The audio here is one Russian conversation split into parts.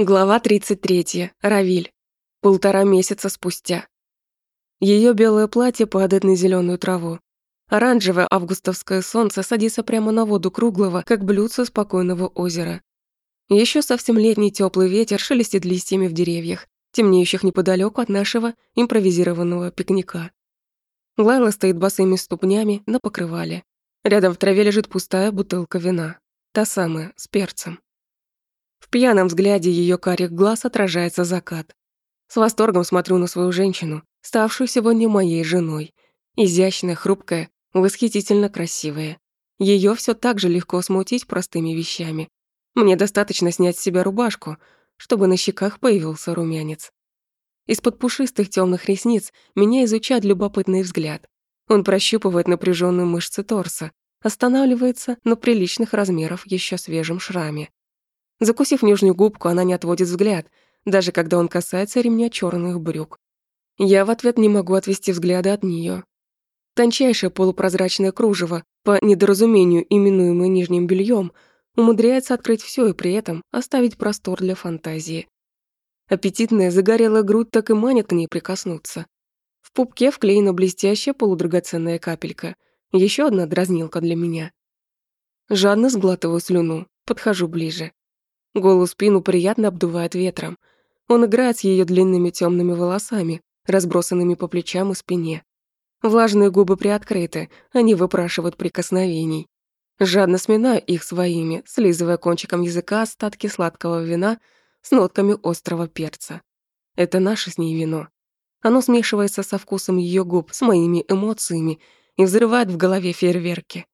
Глава 33. Равиль. Полтора месяца спустя. Ее белое платье падает на зеленую траву. Оранжевое августовское солнце садится прямо на воду круглого, как блюдце спокойного озера. Еще совсем летний теплый ветер шелестит листьями в деревьях, темнеющих неподалеку от нашего импровизированного пикника. Лайла стоит босыми ступнями на покрывале. Рядом в траве лежит пустая бутылка вина. Та самая, с перцем. В пьяном взгляде ее карих глаз отражается закат. С восторгом смотрю на свою женщину, ставшую сегодня моей женой. Изящная, хрупкая, восхитительно красивая. Ее все так же легко смутить простыми вещами. Мне достаточно снять с себя рубашку, чтобы на щеках появился румянец. Из-под пушистых темных ресниц меня изучает любопытный взгляд. Он прощупывает напряженные мышцы торса, останавливается на приличных размеров еще свежем шраме. Закусив нижнюю губку, она не отводит взгляд, даже когда он касается ремня черных брюк. Я в ответ не могу отвести взгляда от нее. Тончайшее полупрозрачное кружево, по недоразумению именуемое нижним бельем, умудряется открыть все и при этом оставить простор для фантазии. Аппетитная загорелая грудь так и манит к ней прикоснуться. В пупке вклеена блестящая полудрагоценная капелька. Еще одна дразнилка для меня. Жадно сглатываю слюну, подхожу ближе. Голую спину приятно обдувает ветром. Он играет с ее длинными темными волосами, разбросанными по плечам и спине. Влажные губы приоткрыты, они выпрашивают прикосновений. Жадно сминаю их своими, слизывая кончиком языка остатки сладкого вина с нотками острого перца. Это наше с ней вино. Оно смешивается со вкусом ее губ, с моими эмоциями и взрывает в голове фейерверки.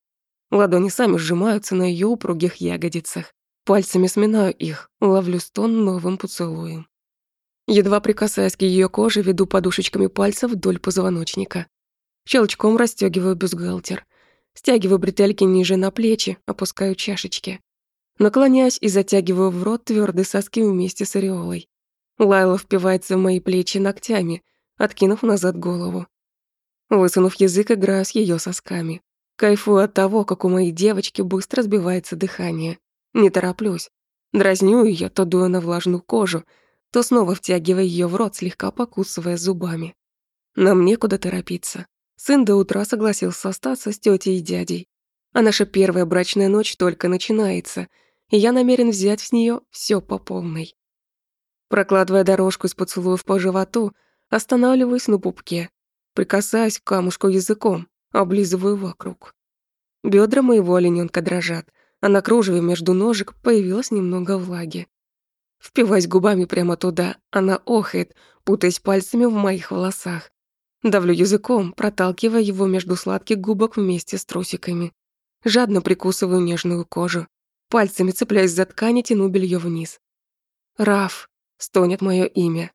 Ладони сами сжимаются на ее упругих ягодицах. Пальцами сминаю их, ловлю стон новым поцелуем. Едва прикасаясь к ее коже, веду подушечками пальцев вдоль позвоночника. Щелчком расстёгиваю бюстгальтер. Стягиваю бретельки ниже на плечи, опускаю чашечки. Наклоняюсь и затягиваю в рот твёрдые соски вместе с ореолой. Лайла впивается в мои плечи ногтями, откинув назад голову. Высунув язык, играю с её сосками. Кайфую от того, как у моей девочки быстро сбивается дыхание. Не тороплюсь. Дразню ее, то дуя на влажную кожу, то снова втягивая ее в рот, слегка покусывая зубами. Нам некуда торопиться. Сын до утра согласился остаться с тетей и дядей. А наша первая брачная ночь только начинается, и я намерен взять с нее все по полной. Прокладывая дорожку из поцелуев по животу, останавливаюсь на пупке, прикасаясь к камушку языком, облизываю вокруг. Бедра моего олененка дрожат, а на кружеве между ножек появилось немного влаги. Впиваясь губами прямо туда, она охает, путаясь пальцами в моих волосах. Давлю языком, проталкивая его между сладких губок вместе с трусиками. Жадно прикусываю нежную кожу. Пальцами цепляясь за ткань и тяну белье вниз. «Раф», — стонет мое имя.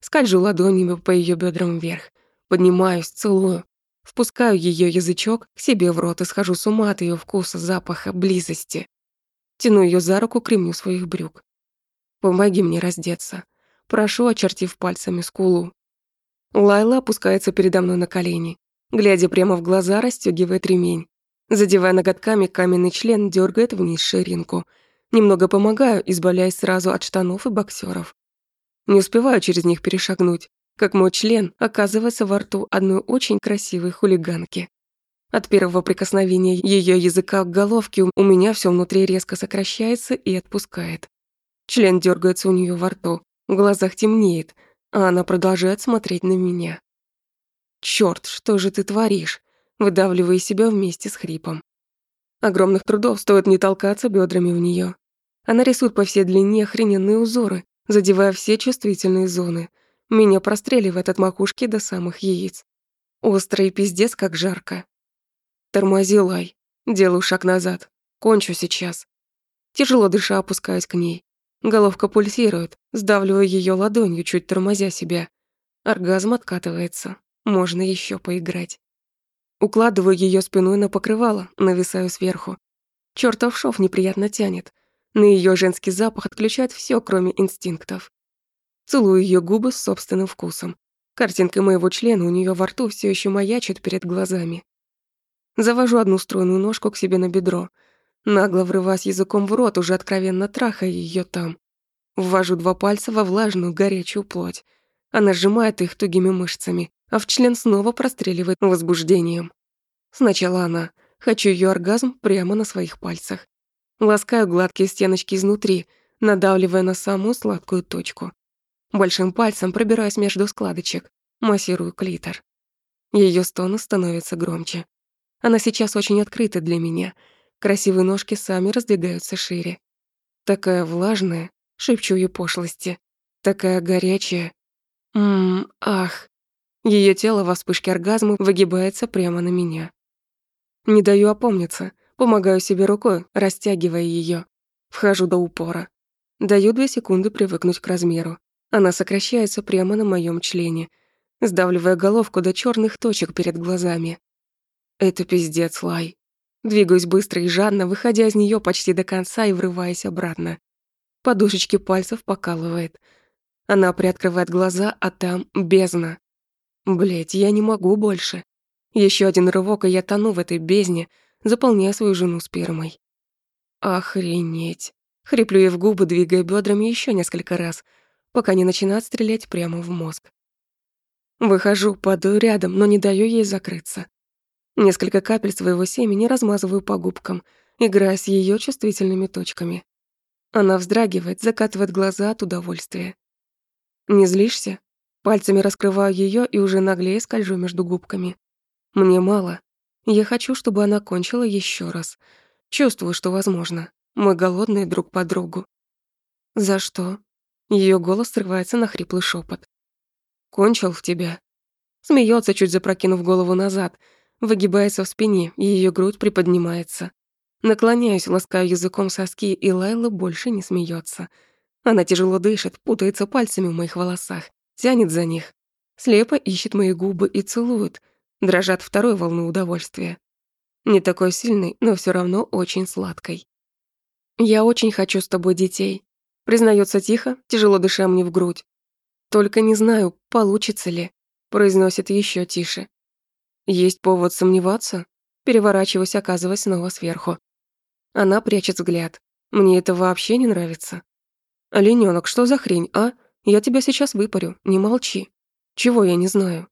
Скольжу ладонями по ее бедрам вверх. Поднимаюсь, целую. Впускаю ее язычок к себе в рот и схожу с ума от ее вкуса, запаха, близости. Тяну ее за руку к ремню своих брюк. Помоги мне раздеться. Прошу, очертив пальцами скулу. Лайла опускается передо мной на колени. Глядя прямо в глаза, расстёгивает ремень. Задевая ноготками каменный член, дергает вниз ширинку. Немного помогаю, избавляясь сразу от штанов и боксеров. Не успеваю через них перешагнуть как мой член оказывается во рту одной очень красивой хулиганки. От первого прикосновения ее языка к головке у меня все внутри резко сокращается и отпускает. Член дергается у нее во рту, в глазах темнеет, а она продолжает смотреть на меня. Черт, что же ты творишь?» выдавливая себя вместе с хрипом. Огромных трудов стоит не толкаться бедрами в нее. Она рисует по всей длине охрененные узоры, задевая все чувствительные зоны — меня простреливает от макушки до самых яиц. Острый пиздец, как жарко. Тормози, Лай. Делаю шаг назад. Кончу сейчас. Тяжело дыша опускаюсь к ней. Головка пульсирует, сдавливаю ее ладонью, чуть тормозя себя. Оргазм откатывается. Можно еще поиграть. Укладываю ее спиной на покрывало, нависаю сверху. Чёртов шов неприятно тянет. На ее женский запах отключает все, кроме инстинктов. Целую ее губы собственным вкусом. Картинка моего члена у нее во рту все еще маячит перед глазами. Завожу одну стройную ножку к себе на бедро, нагло врываясь языком в рот, уже откровенно трахая ее там. Ввожу два пальца во влажную, горячую плоть. Она сжимает их тугими мышцами, а в член снова простреливает возбуждением. Сначала она. Хочу ее оргазм прямо на своих пальцах. Ласкаю гладкие стеночки изнутри, надавливая на самую сладкую точку. Большим пальцем пробираюсь между складочек, массирую клитор. Ее стоны становятся громче. Она сейчас очень открыта для меня. Красивые ножки сами раздвигаются шире. Такая влажная, шепчу ей пошлости. Такая горячая. Ммм, ах. Ее тело во вспышке оргазма выгибается прямо на меня. Не даю опомниться, помогаю себе рукой, растягивая ее. Вхожу до упора. Даю две секунды привыкнуть к размеру. Она сокращается прямо на моем члене, сдавливая головку до черных точек перед глазами. Это пиздец, Лай. Двигаюсь быстро и жадно, выходя из нее почти до конца и врываясь обратно. Подушечки пальцев покалывает. Она приоткрывает глаза, а там бездна. Блять, я не могу больше. Еще один рывок, и я тону в этой бездне, заполняя свою жену спермой. Охренеть. Хриплю я в губы, двигая бедрами еще несколько раз, пока не начинает стрелять прямо в мозг. Выхожу, падаю рядом, но не даю ей закрыться. Несколько капель своего семени размазываю по губкам, играя с ее чувствительными точками. Она вздрагивает, закатывает глаза от удовольствия. «Не злишься?» Пальцами раскрываю ее и уже наглее скольжу между губками. Мне мало. Я хочу, чтобы она кончила еще раз. Чувствую, что возможно. Мы голодные друг по другу. «За что?» Ее голос срывается на хриплый шепот. «Кончил в тебя». Смеется, чуть запрокинув голову назад, выгибается в спине, и ее грудь приподнимается. Наклоняюсь, ласкаю языком соски, и Лайла больше не смеется. Она тяжело дышит, путается пальцами в моих волосах, тянет за них. Слепо ищет мои губы и целует. Дрожат второй волны удовольствия. Не такой сильный, но все равно очень сладкой. «Я очень хочу с тобой детей», — признается тихо, тяжело дыша мне в грудь. «Только не знаю, получится ли», — произносит еще тише. Есть повод сомневаться? Переворачиваюсь, оказываясь снова сверху. Она прячет взгляд. Мне это вообще не нравится. «Оленёнок, что за хрень, а? Я тебя сейчас выпарю, не молчи. Чего я не знаю?»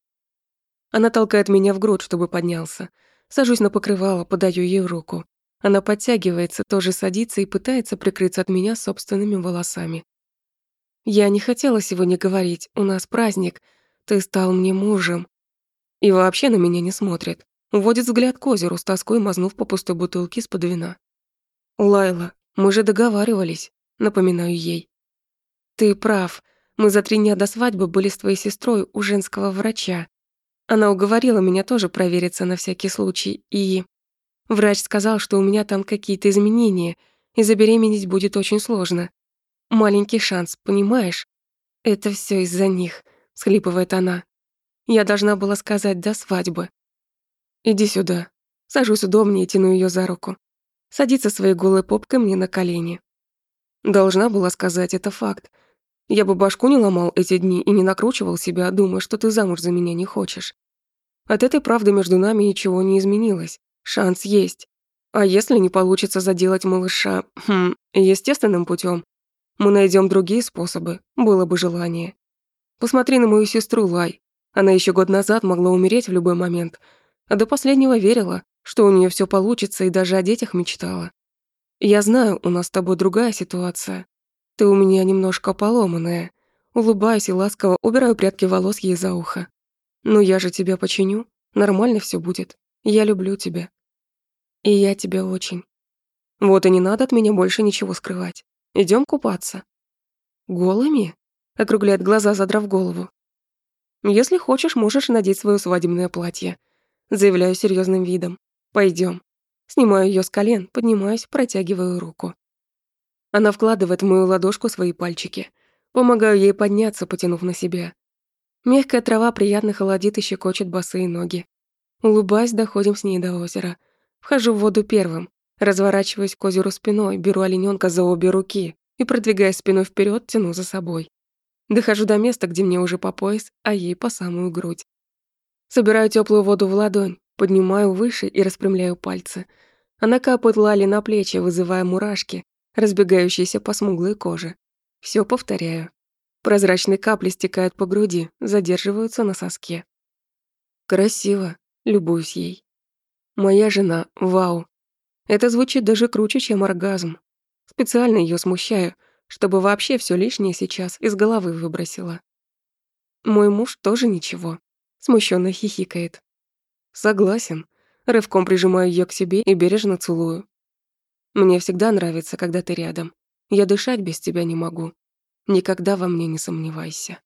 Она толкает меня в грудь, чтобы поднялся. Сажусь на покрывало, подаю ей руку. Она подтягивается, тоже садится и пытается прикрыться от меня собственными волосами. «Я не хотела сегодня говорить, у нас праздник. Ты стал мне мужем. И вообще на меня не смотрит. Уводит взгляд к озеру, с тоской мазнув по пустой бутылке из-под вина. «Лайла, мы же договаривались», — напоминаю ей. «Ты прав. Мы за три дня до свадьбы были с твоей сестрой у женского врача. Она уговорила меня тоже провериться на всякий случай, и... Врач сказал, что у меня там какие-то изменения, и забеременеть будет очень сложно. Маленький шанс, понимаешь? Это все из-за них», — схлипывает она. Я должна была сказать до свадьбы. Иди сюда. Сажусь удобнее и тяну ее за руку. Садится своей голой попкой мне на колени. Должна была сказать, это факт. Я бы башку не ломал эти дни и не накручивал себя, думая, что ты замуж за меня не хочешь. От этой правды между нами ничего не изменилось. Шанс есть. А если не получится заделать малыша хм, естественным путем, мы найдем другие способы, было бы желание. Посмотри на мою сестру, Лай. Она еще год назад могла умереть в любой момент, а до последнего верила, что у нее все получится и даже о детях мечтала. Я знаю, у нас с тобой другая ситуация. Ты у меня немножко поломанная. Улыбаюсь и ласково убираю прядки волос ей за ухо. Но я же тебя починю, нормально все будет. Я люблю тебя. И я тебя очень. Вот и не надо от меня больше ничего скрывать. Идем купаться. Голыми? Округляет глаза, задрав голову. Если хочешь, можешь надеть свое свадебное платье. Заявляю серьезным видом. Пойдем. Снимаю ее с колен, поднимаюсь, протягиваю руку. Она вкладывает в мою ладошку свои пальчики. Помогаю ей подняться, потянув на себя. Мягкая трава приятно холодит и щекочет босые ноги. Улыбаясь, доходим с ней до озера. Вхожу в воду первым, разворачиваюсь к озеру спиной, беру олененка за обе руки и, продвигая спиной вперед, тяну за собой. Дохожу до места, где мне уже по пояс, а ей по самую грудь. Собираю теплую воду в ладонь, поднимаю выше и распрямляю пальцы. Она капает Лали на плечи, вызывая мурашки, разбегающиеся по смуглой коже. Все повторяю. Прозрачные капли стекают по груди, задерживаются на соске. Красиво, любуюсь ей. Моя жена, вау. Это звучит даже круче, чем оргазм. Специально ее смущаю, чтобы вообще все лишнее сейчас из головы выбросила. Мой муж тоже ничего. Смущенно хихикает. Согласен. Рывком прижимаю ее к себе и бережно целую. Мне всегда нравится, когда ты рядом. Я дышать без тебя не могу. Никогда во мне не сомневайся.